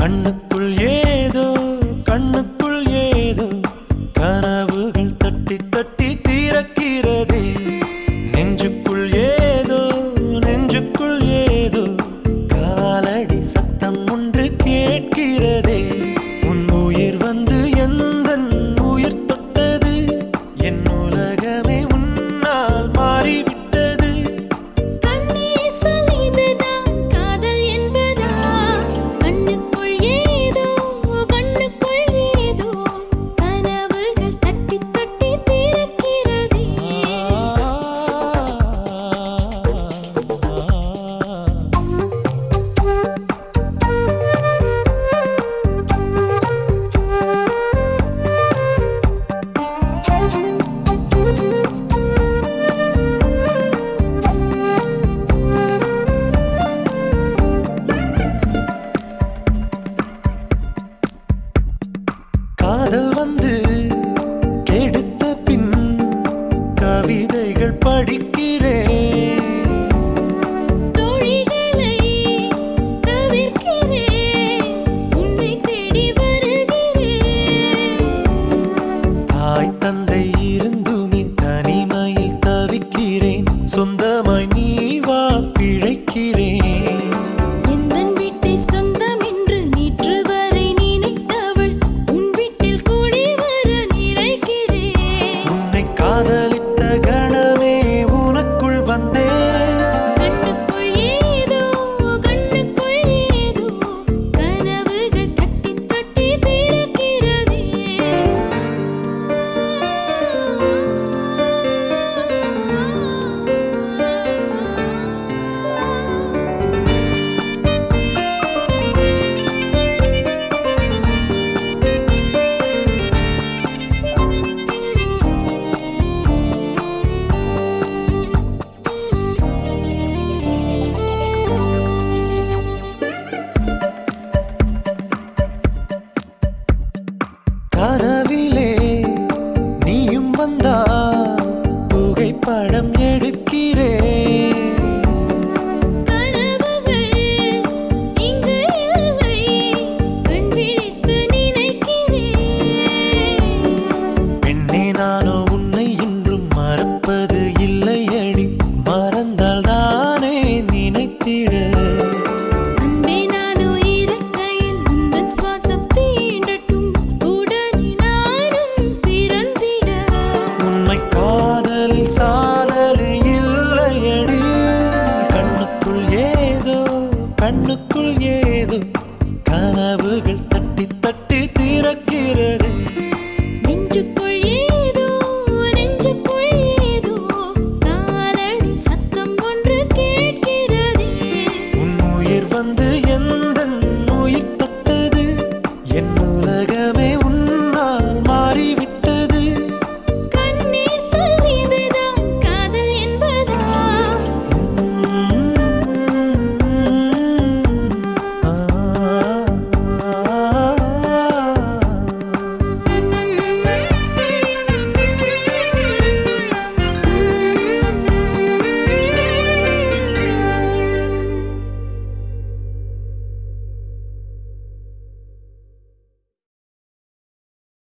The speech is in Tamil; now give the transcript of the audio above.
கண்ணுக்கு வந்து